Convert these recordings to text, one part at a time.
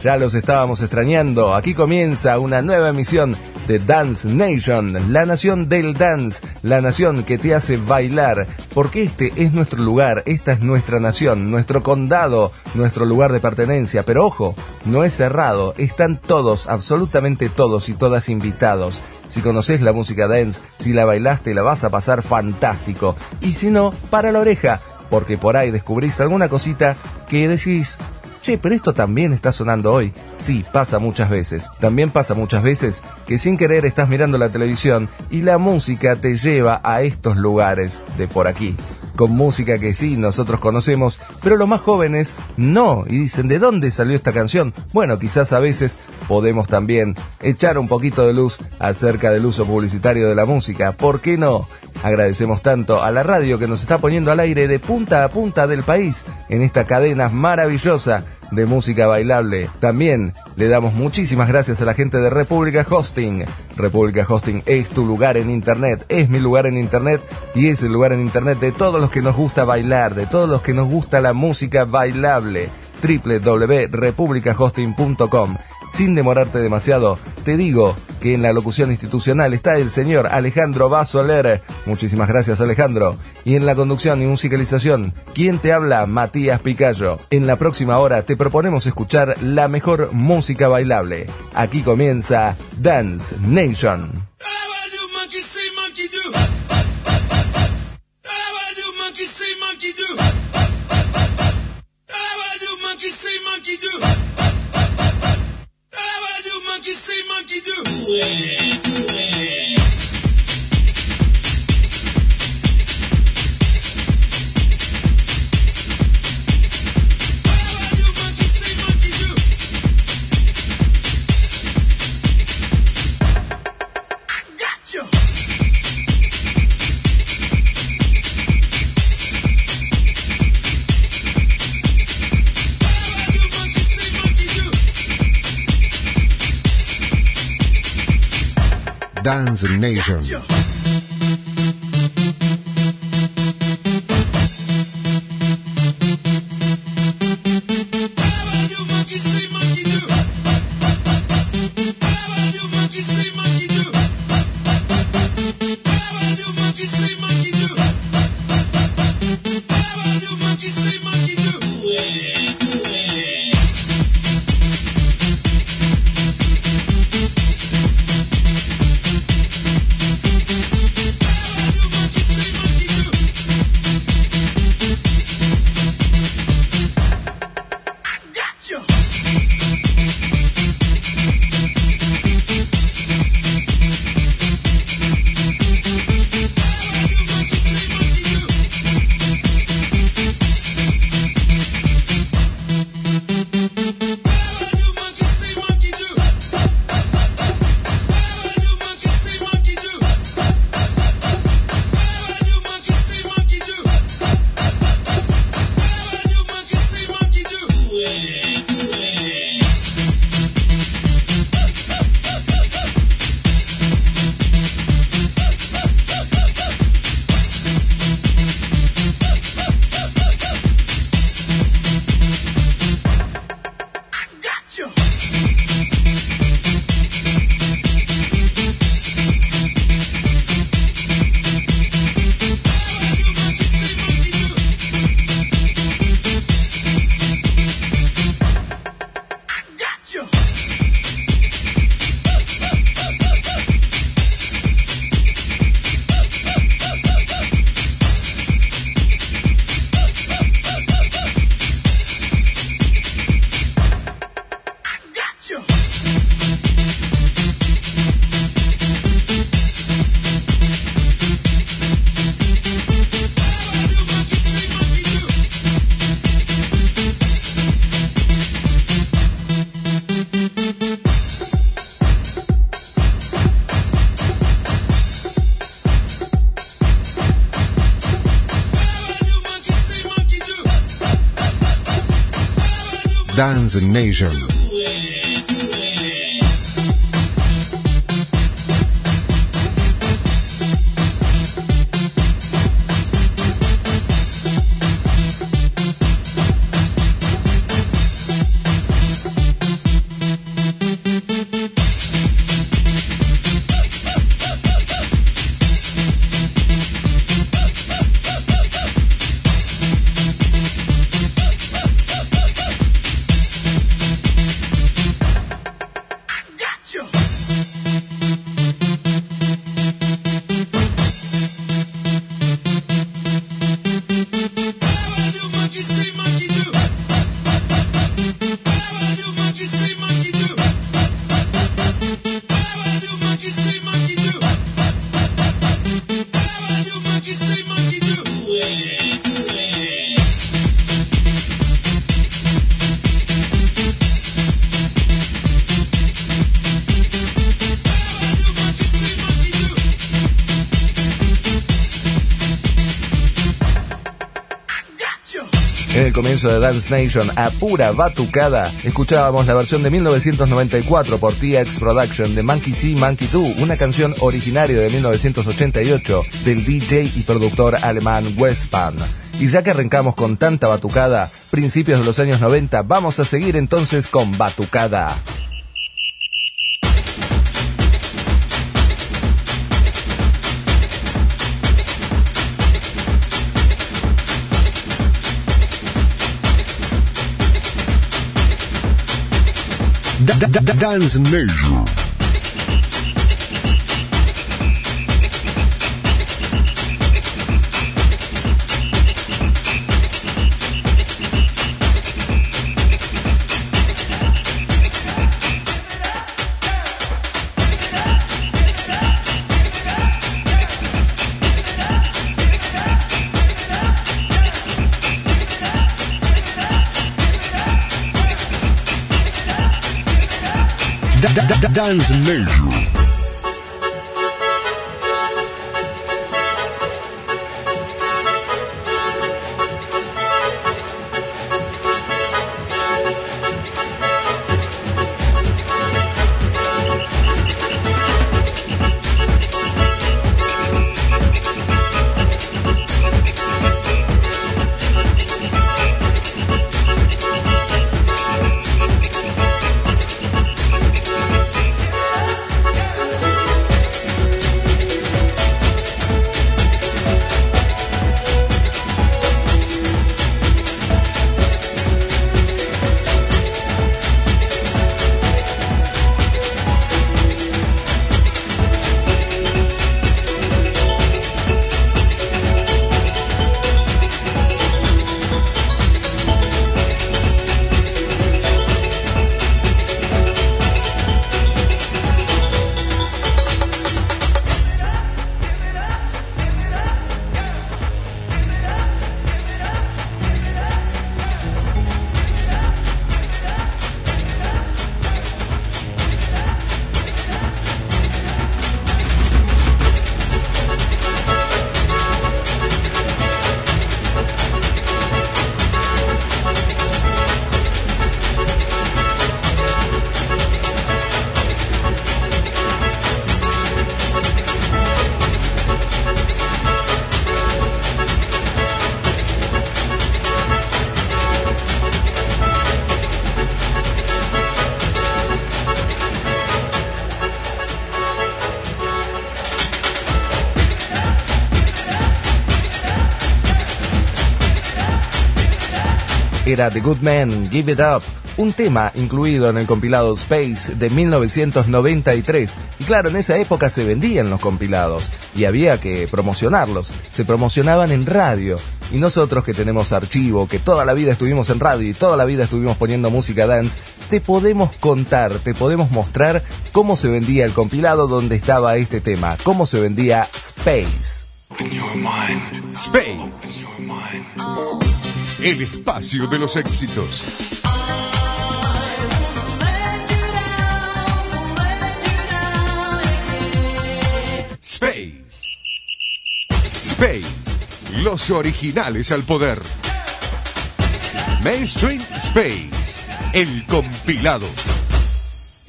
Ya los estábamos extrañando. Aquí comienza una nueva emisión de Dance Nation, la nación del dance, la nación que te hace bailar, porque este es nuestro lugar, esta es nuestra nación, nuestro condado, nuestro lugar de pertenencia. Pero ojo, no es cerrado, están todos, absolutamente todos y todas invitados. Si conoces la música dance, si la bailaste, la vas a pasar fantástico. Y si no, para la oreja porque por ahí descubrís alguna cosita que decís, che, pero esto también está sonando hoy. Sí, pasa muchas veces. También pasa muchas veces que sin querer estás mirando la televisión y la música te lleva a estos lugares de por aquí con música que sí nosotros conocemos, pero los más jóvenes no, y dicen, ¿de dónde salió esta canción? Bueno, quizás a veces podemos también echar un poquito de luz acerca del uso publicitario de la música, ¿por qué no? Agradecemos tanto a la radio que nos está poniendo al aire de punta a punta del país en esta cadena maravillosa de música bailable. También le damos muchísimas gracias a la gente de República Hosting. República Hosting es tu lugar en Internet, es mi lugar en Internet y es el lugar en Internet de todos los que nos gusta bailar, de todos los que nos gusta la música bailable www.republicahosting.com sin demorarte demasiado, te digo que en la locución institucional está el señor Alejandro Basoler. Muchísimas gracias Alejandro. Y en la conducción y musicalización, ¿quién te habla? Matías Picayo. En la próxima hora te proponemos escuchar la mejor música bailable. Aquí comienza Dance Nation. Do it, do it. Dance Nation. Dance and Nation. De Dance Nation a pura batucada, escuchábamos la versión de 1994 por TX Production de Monkey See, Monkey Do, una canción originaria de 1988 del DJ y productor alemán Westpan. Y ya que arrancamos con tanta batucada, principios de los años 90, vamos a seguir entonces con batucada. Dance Nation. Dance Nation. Era The Good Man, Give It Up, un tema incluido en el compilado Space de 1993. Y claro, en esa época se vendían los compilados y había que promocionarlos. Se promocionaban en radio. Y nosotros que tenemos archivo, que toda la vida estuvimos en radio y toda la vida estuvimos poniendo música dance, te podemos contar, te podemos mostrar cómo se vendía el compilado donde estaba este tema, cómo se vendía Space. Space el espacio de los éxitos. Space. Space. Los originales al poder. Mainstream Space. el compilado.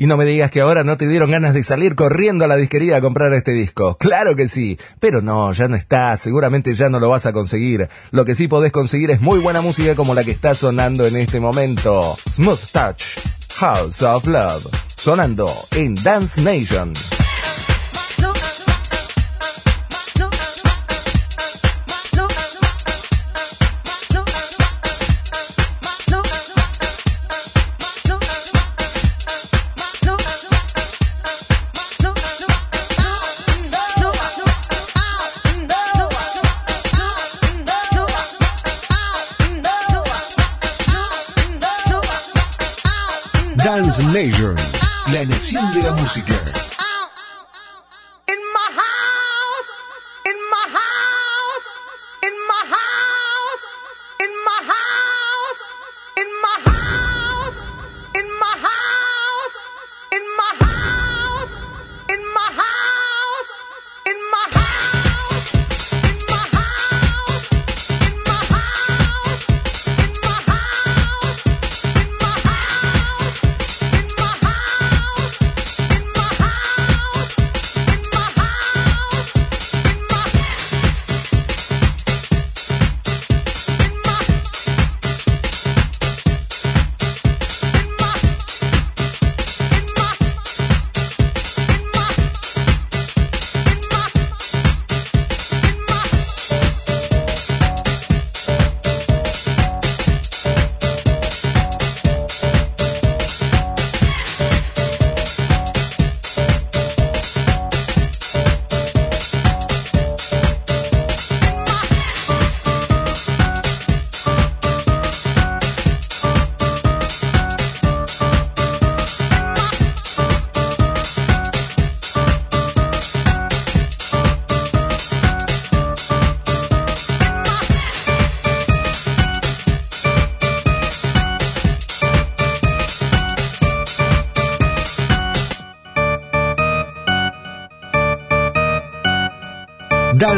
Y no me digas que ahora no te dieron ganas de salir corriendo a la disquería a comprar este disco. Claro que sí, pero no, ya no está, seguramente ya no lo vas a conseguir. Lo que sí podés conseguir es muy buena música como la que está sonando en este momento. Smooth Touch, House of Love, sonando en Dance Nation. Nation, la nación de la música.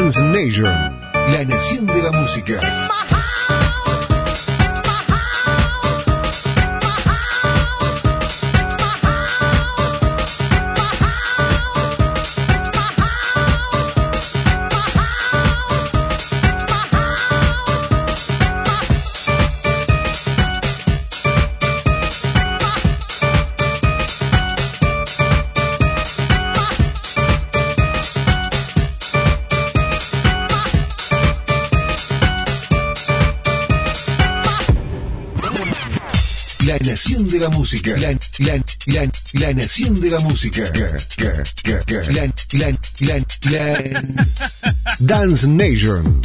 Dance Nation, la nación de la música. Música. La, la, la, la nación de la música. La, la, la, la, Dance Nation.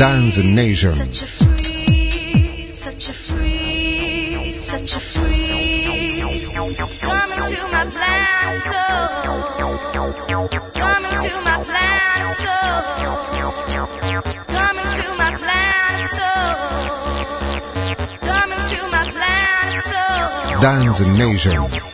Dance Nation. Such a free, such a free, such a free. Coming to my blind soul. Coming to my blind soul. Coming to my blind soul. Coming to my blind soul. Dance Nation.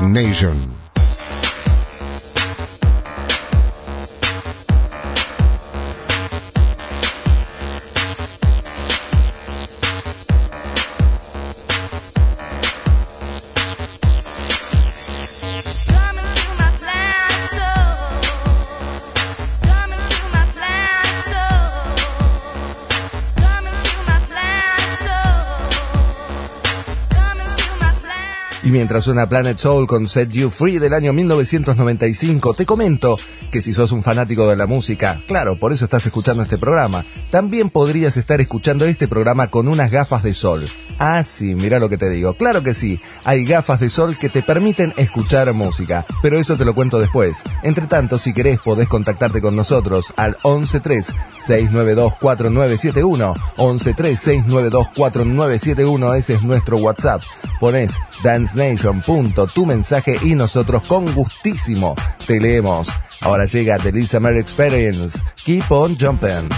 Nation. Y mientras suena Planet Soul con Set You Free del año 1995, te comento que si sos un fanático de la música, claro, por eso estás escuchando este programa, también podrías estar escuchando este programa con unas gafas de sol. Ah, sí, mira lo que te digo. Claro que sí, hay gafas de sol que te permiten escuchar música, pero eso te lo cuento después. Entre tanto, si querés, podés contactarte con nosotros al 113-692-4971. 113-692-4971, ese es nuestro WhatsApp. Tu mensaje y nosotros con gustísimo te leemos. Ahora llega The Lisa Mary Experience. Keep on jumping.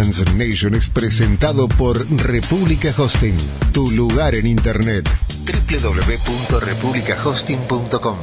Dance Nation es presentado por República Hosting, tu lugar en Internet. www.republicahosting.com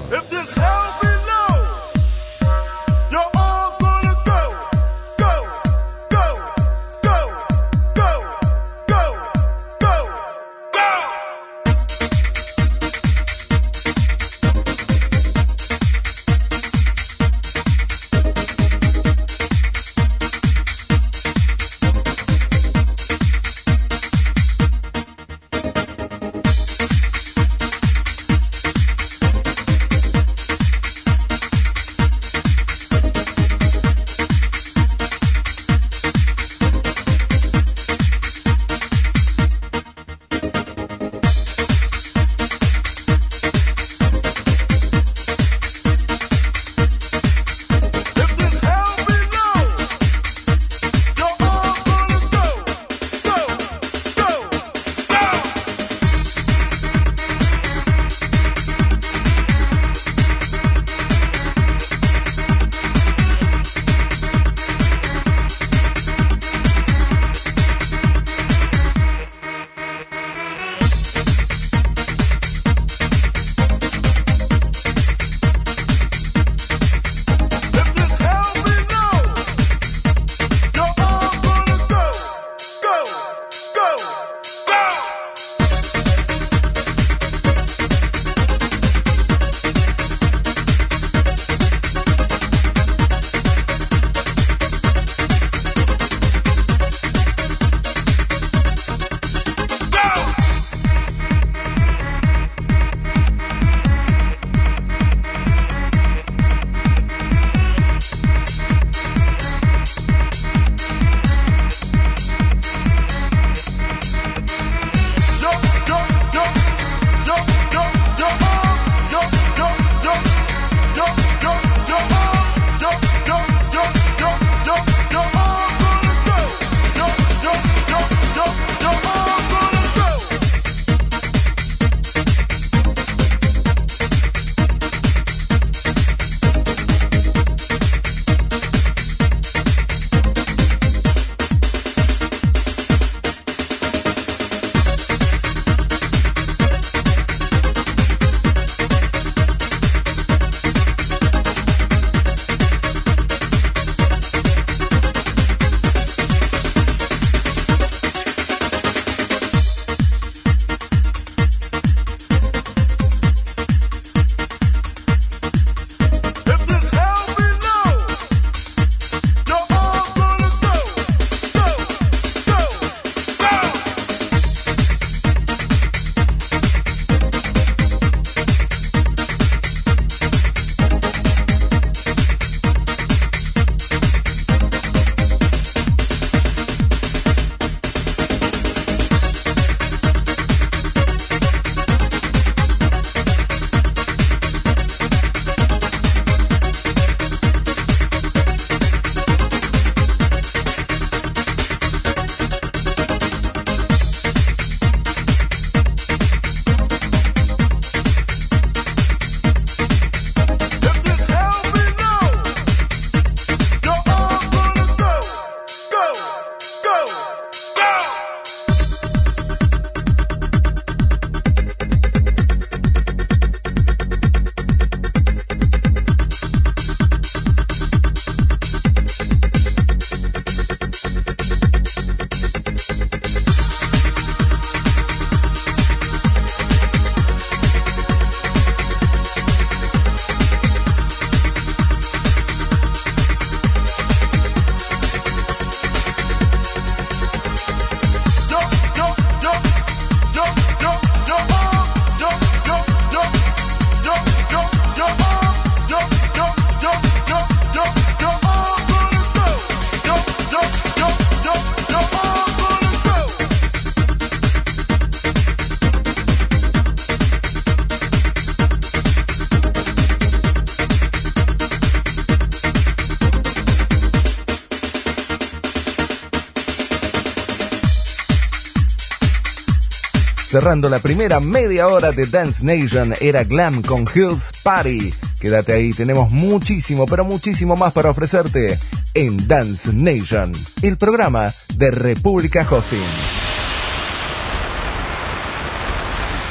Cerrando la primera media hora de Dance Nation era Glam con Hills Party. Quédate ahí, tenemos muchísimo, pero muchísimo más para ofrecerte. en Dance Nation, el programa de República Hosting.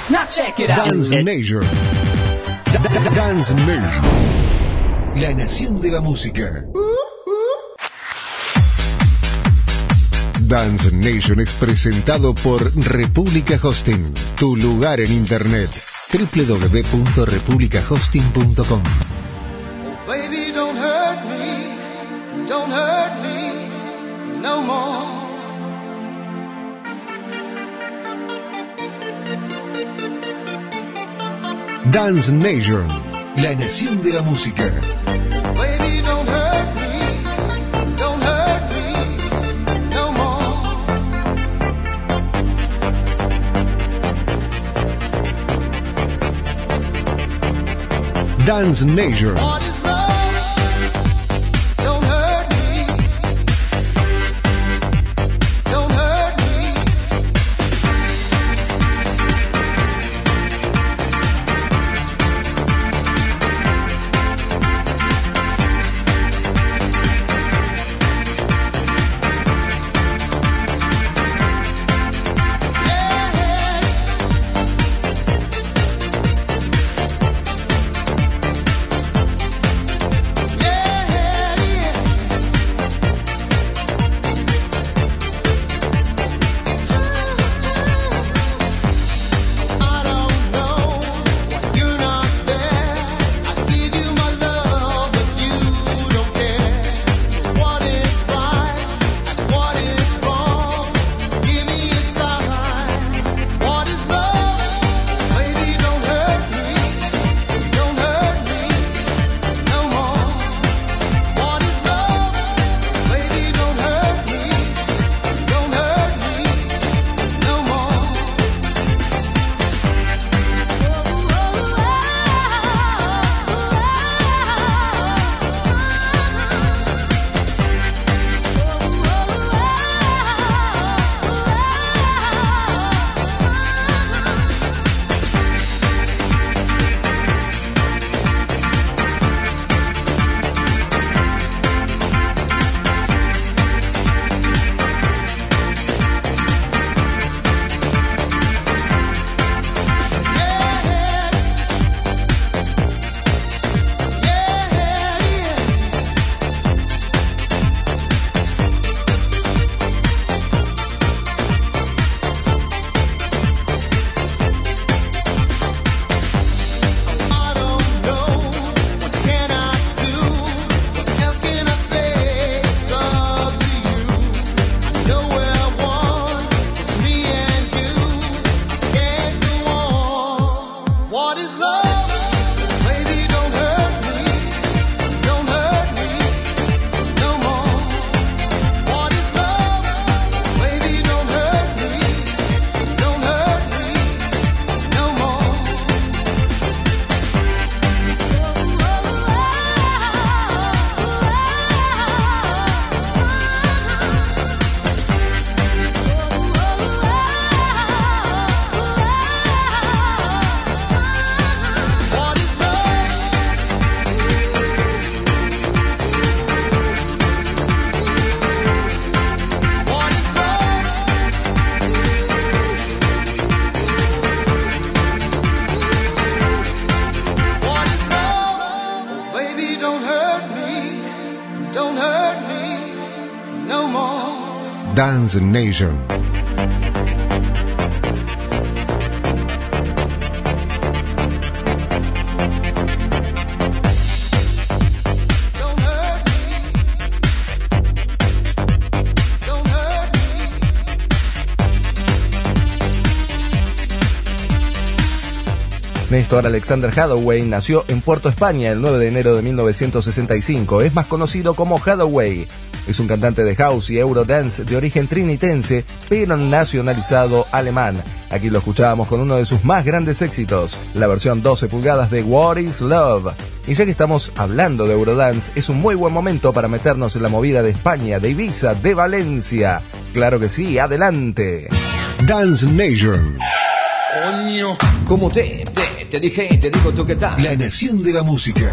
Dance Nation. Dance Nation. La nación de la música. Dance Nation es presentado por República Hosting, tu lugar en Internet. www.republicahosting.com Baby, don't hurt me, don't hurt me no more. Dance Nation, la nación de la música. Dance Nation, Nation. Néstor Alexander Hathaway nació en Puerto España el 9 de enero de 1965. Es más conocido como Hathaway. Es un cantante de house y eurodance de origen trinitense, pero nacionalizado alemán. Aquí lo escuchábamos con uno de sus más grandes éxitos, la versión 12 pulgadas de What is Love. Y ya que estamos hablando de Eurodance, es un muy buen momento para meternos en la movida de España, de Ibiza, de Valencia. Claro que sí, adelante. Dance Nation. Coño. Como te, te, te dije, te digo tú qué tal. La nación de la música.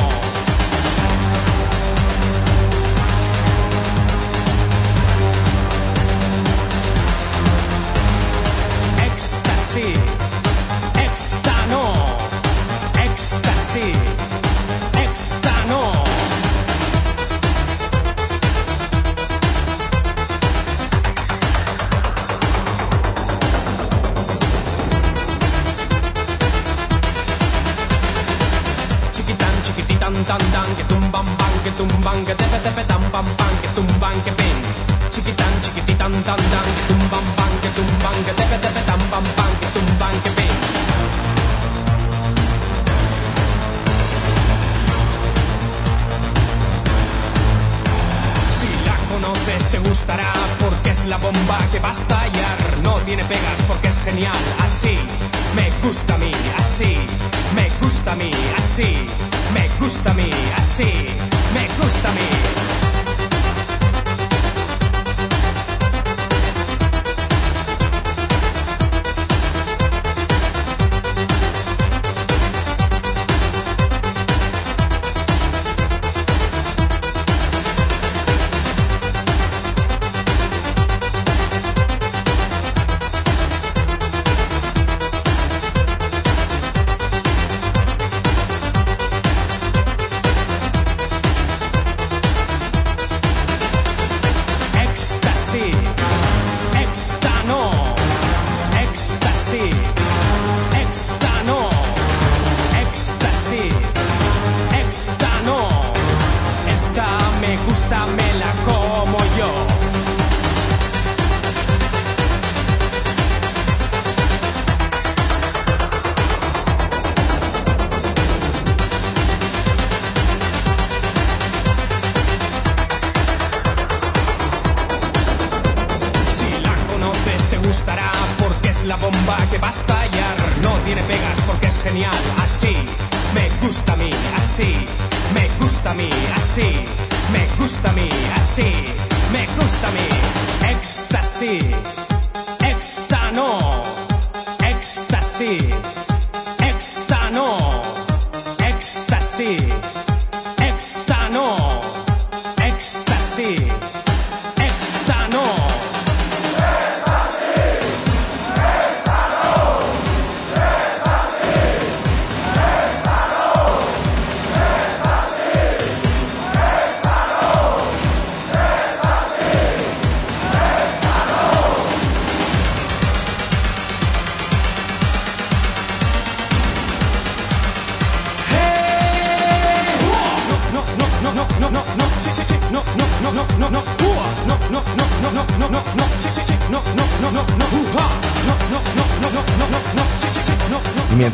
Chiquitan, chiquititan, tan, tan, que tumban, pan, que tumban, que tepe, tepe, tan, pam, pan, que tumban, que pin. Si la conoces te gustará porque es la bomba que va a estallar. No tiene pegas porque es genial. Así me gusta a mí, así me gusta a mí, así me gusta a mí, así me gusta a mí. sí, esta no, esta sí.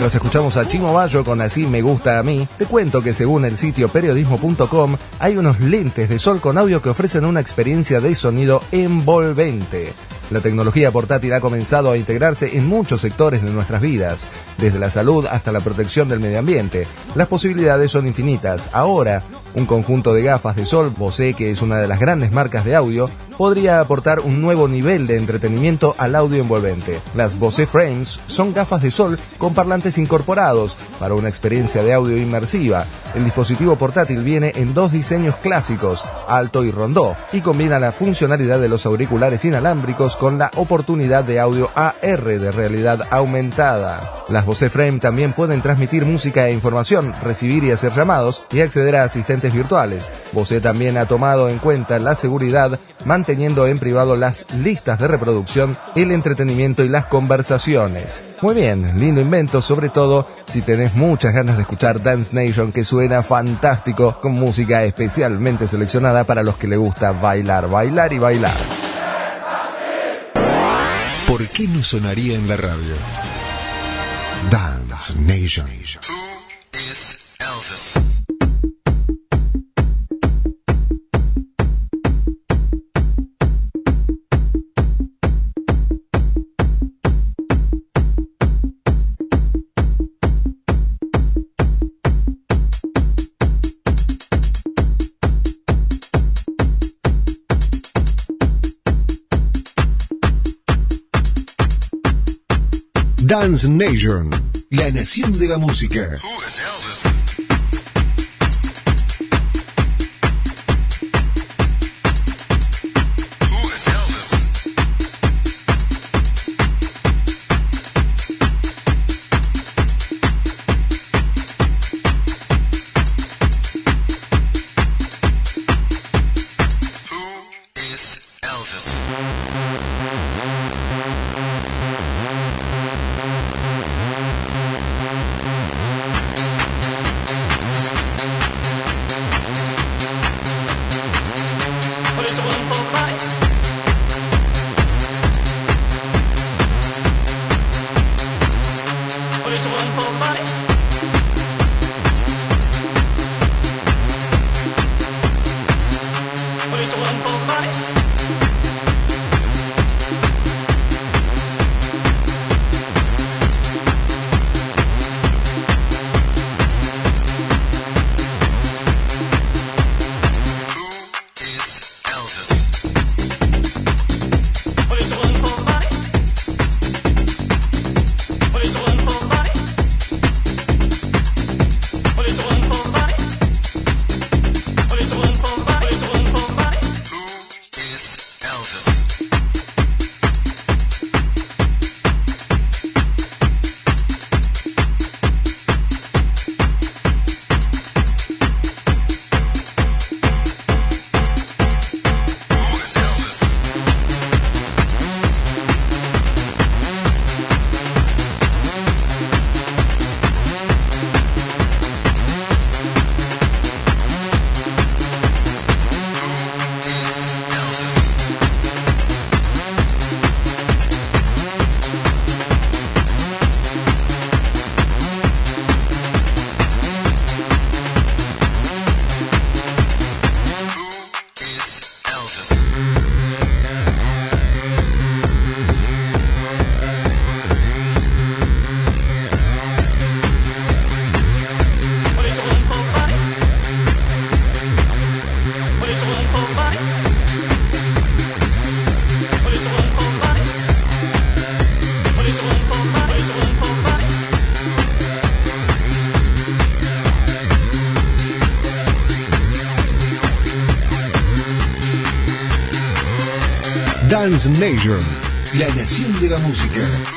Mientras escuchamos a Chimo Bayo con Así me gusta a mí, te cuento que según el sitio periodismo.com hay unos lentes de sol con audio que ofrecen una experiencia de sonido envolvente. La tecnología portátil ha comenzado a integrarse en muchos sectores de nuestras vidas, desde la salud hasta la protección del medio ambiente. Las posibilidades son infinitas. Ahora, un conjunto de gafas de sol, Bose, que es una de las grandes marcas de audio, podría aportar un nuevo nivel de entretenimiento al audio envolvente. Las Bose Frames son gafas de sol con parlantes incorporados para una experiencia de audio inmersiva. El dispositivo portátil viene en dos diseños clásicos, alto y rondó, y combina la funcionalidad de los auriculares inalámbricos con la oportunidad de audio AR de realidad aumentada. Las Bose Frame también pueden transmitir música e información, recibir y hacer llamados y acceder a asistentes virtuales. Bose también ha tomado en cuenta la seguridad, manteniendo en privado las listas de reproducción, el entretenimiento y las conversaciones. Muy bien, lindo invento, sobre todo si tenés muchas ganas de escuchar Dance Nation que suena fantástico con música especialmente seleccionada para los que le gusta bailar, bailar y bailar. ¿Por qué no sonaría en la radio? Dance Nation. Dance Nation, la nación de la música. Dance la nación de la música.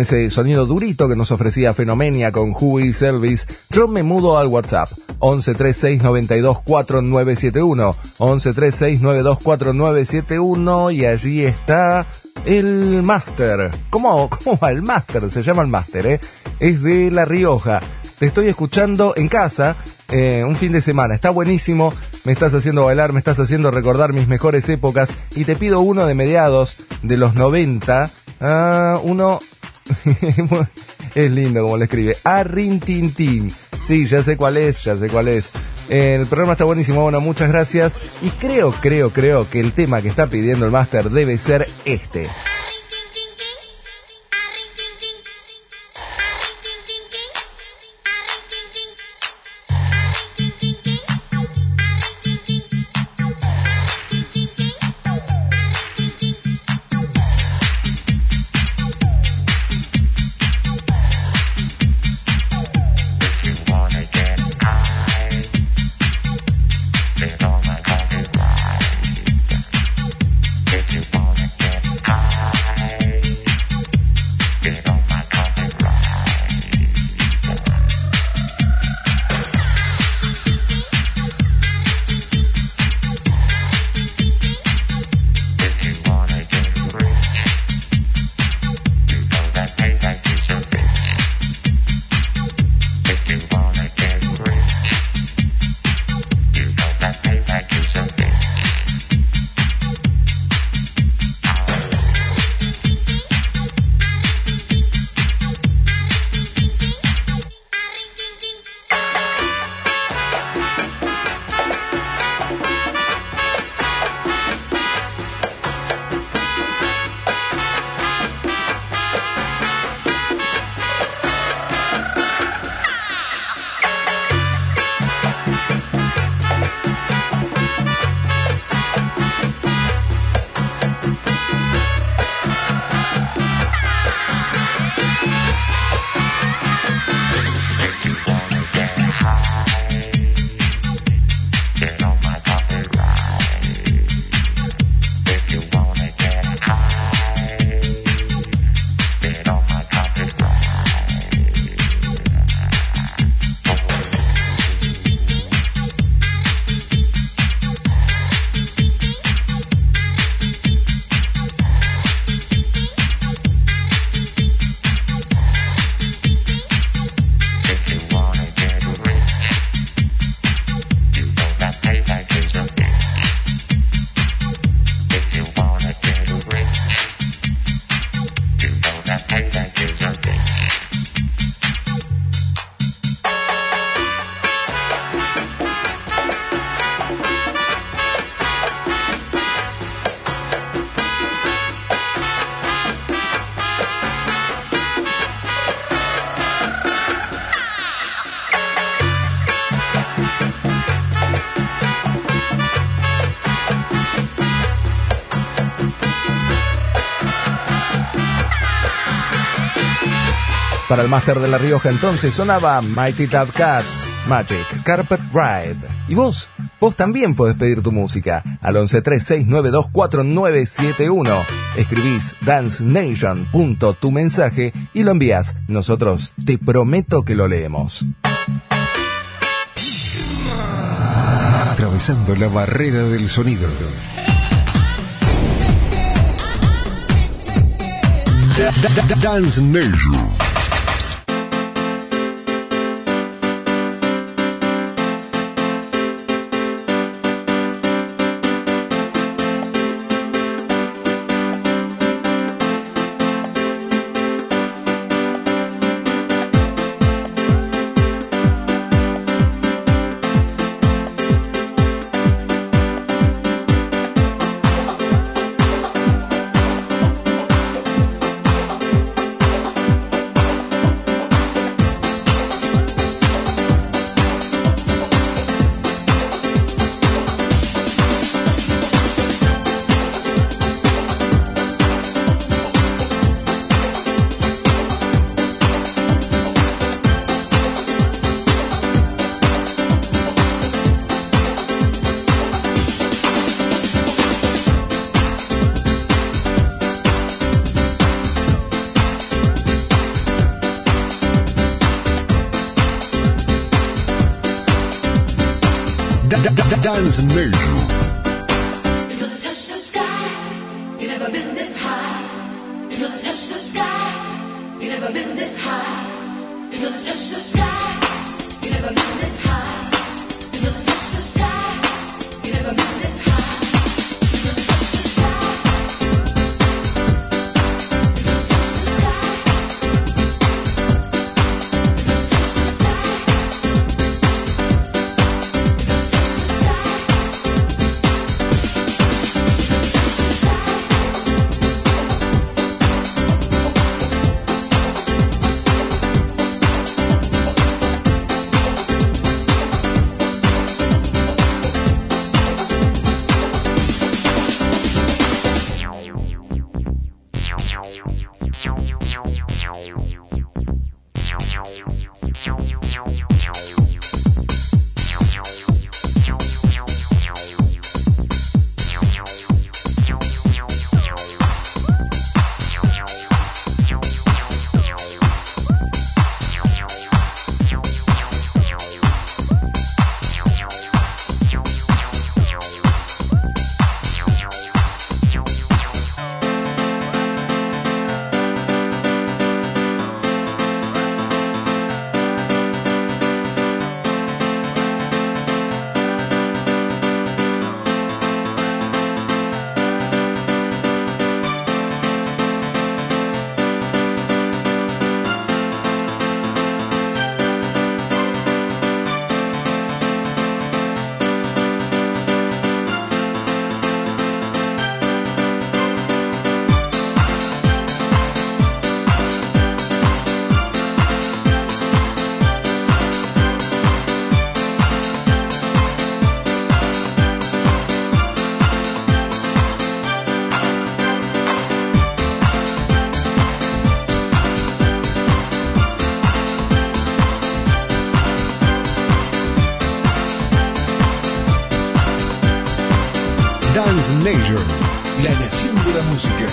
Ese sonido durito que nos ofrecía Fenomenia con is Elvis, yo me mudo al WhatsApp 1136924971 1136924971 y allí está el Master. ¿Cómo, ¿Cómo va el Master? Se llama el Master, ¿eh? Es de La Rioja. Te estoy escuchando en casa eh, un fin de semana. Está buenísimo. Me estás haciendo bailar, me estás haciendo recordar mis mejores épocas. Y te pido uno de mediados de los 90. Ah, uno. es lindo como le escribe. Arrintintín. Sí, ya sé cuál es, ya sé cuál es. El programa está buenísimo, bueno, muchas gracias. Y creo, creo, creo que el tema que está pidiendo el máster debe ser este. Para el máster de La Rioja entonces sonaba Mighty Tough Cats, Magic, Carpet Ride. ¿Y vos? Vos también podés pedir tu música al 1136924971. Escribís dancenation. tu mensaje y lo envías. Nosotros te prometo que lo leemos. Atravesando la barrera del sonido. Dance Nation. Dance Dance Nation, la nación de la música.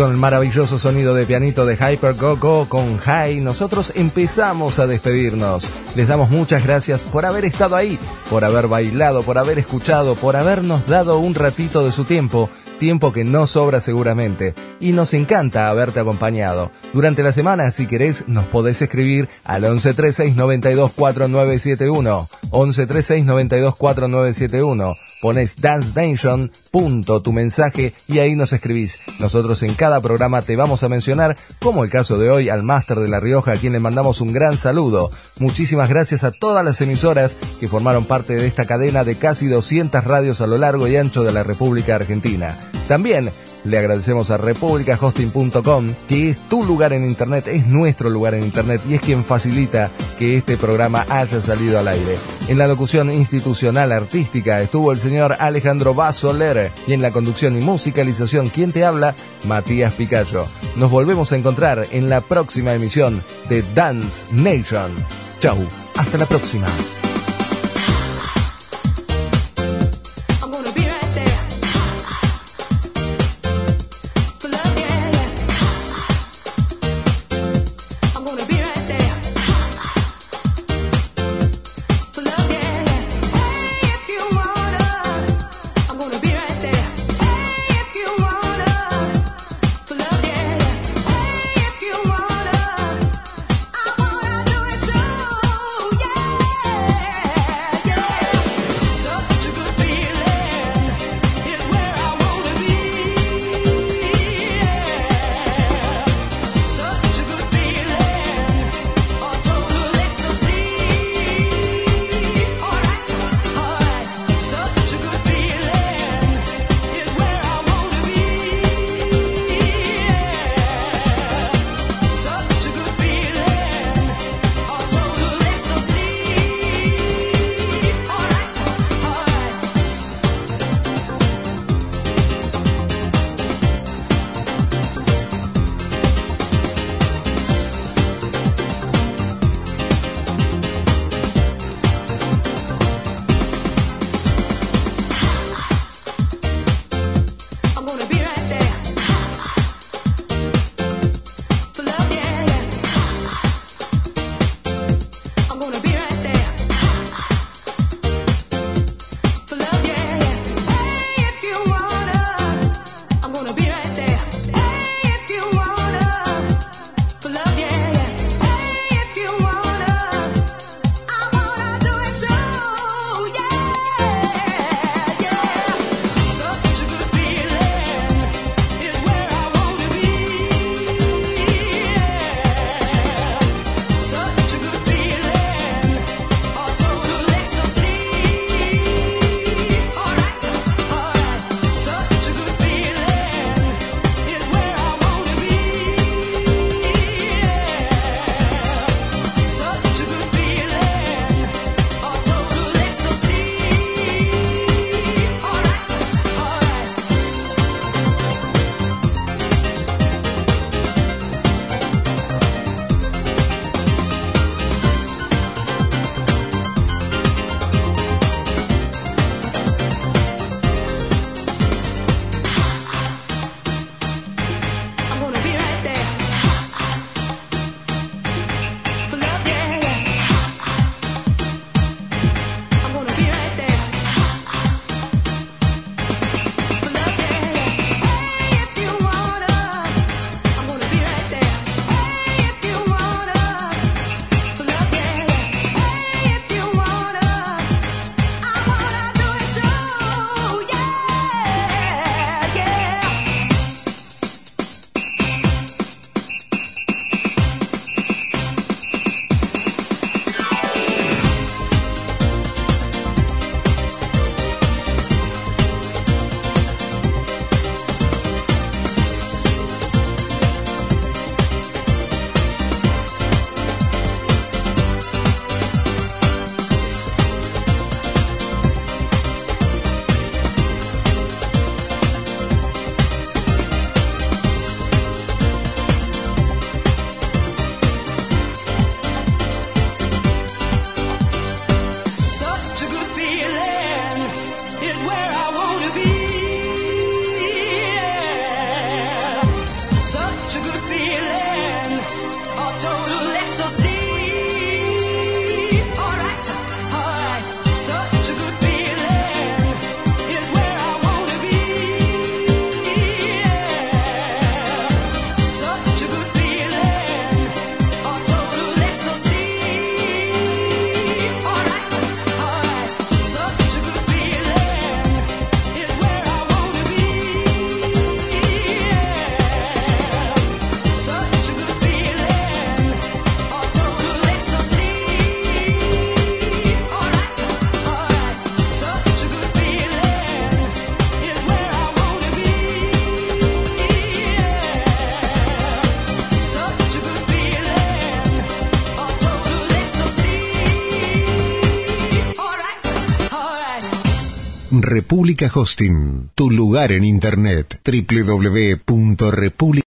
Con el maravilloso sonido de pianito de Hyper Go Go con High, nosotros empezamos a despedirnos. Les damos muchas gracias por haber estado ahí, por haber bailado, por haber escuchado, por habernos dado un ratito de su tiempo, tiempo que no sobra seguramente. Y nos encanta haberte acompañado. Durante la semana, si querés, nos podés escribir al 1136 92 4971. 1136 92 4971 pones Dance Nation, punto, tu mensaje y ahí nos escribís. Nosotros en cada programa te vamos a mencionar, como el caso de hoy, al Máster de La Rioja, a quien le mandamos un gran saludo. Muchísimas gracias a todas las emisoras que formaron parte de esta cadena de casi 200 radios a lo largo y ancho de la República Argentina. También le agradecemos a republicahosting.com, que es tu lugar en Internet, es nuestro lugar en Internet y es quien facilita que este programa haya salido al aire. En la locución institucional artística estuvo el señor Alejandro Basoler y en la conducción y musicalización, quien te habla, Matías Picayo. Nos volvemos a encontrar en la próxima emisión de Dance Nation. Chau, hasta la próxima. República Hosting, tu lugar en Internet, www.republica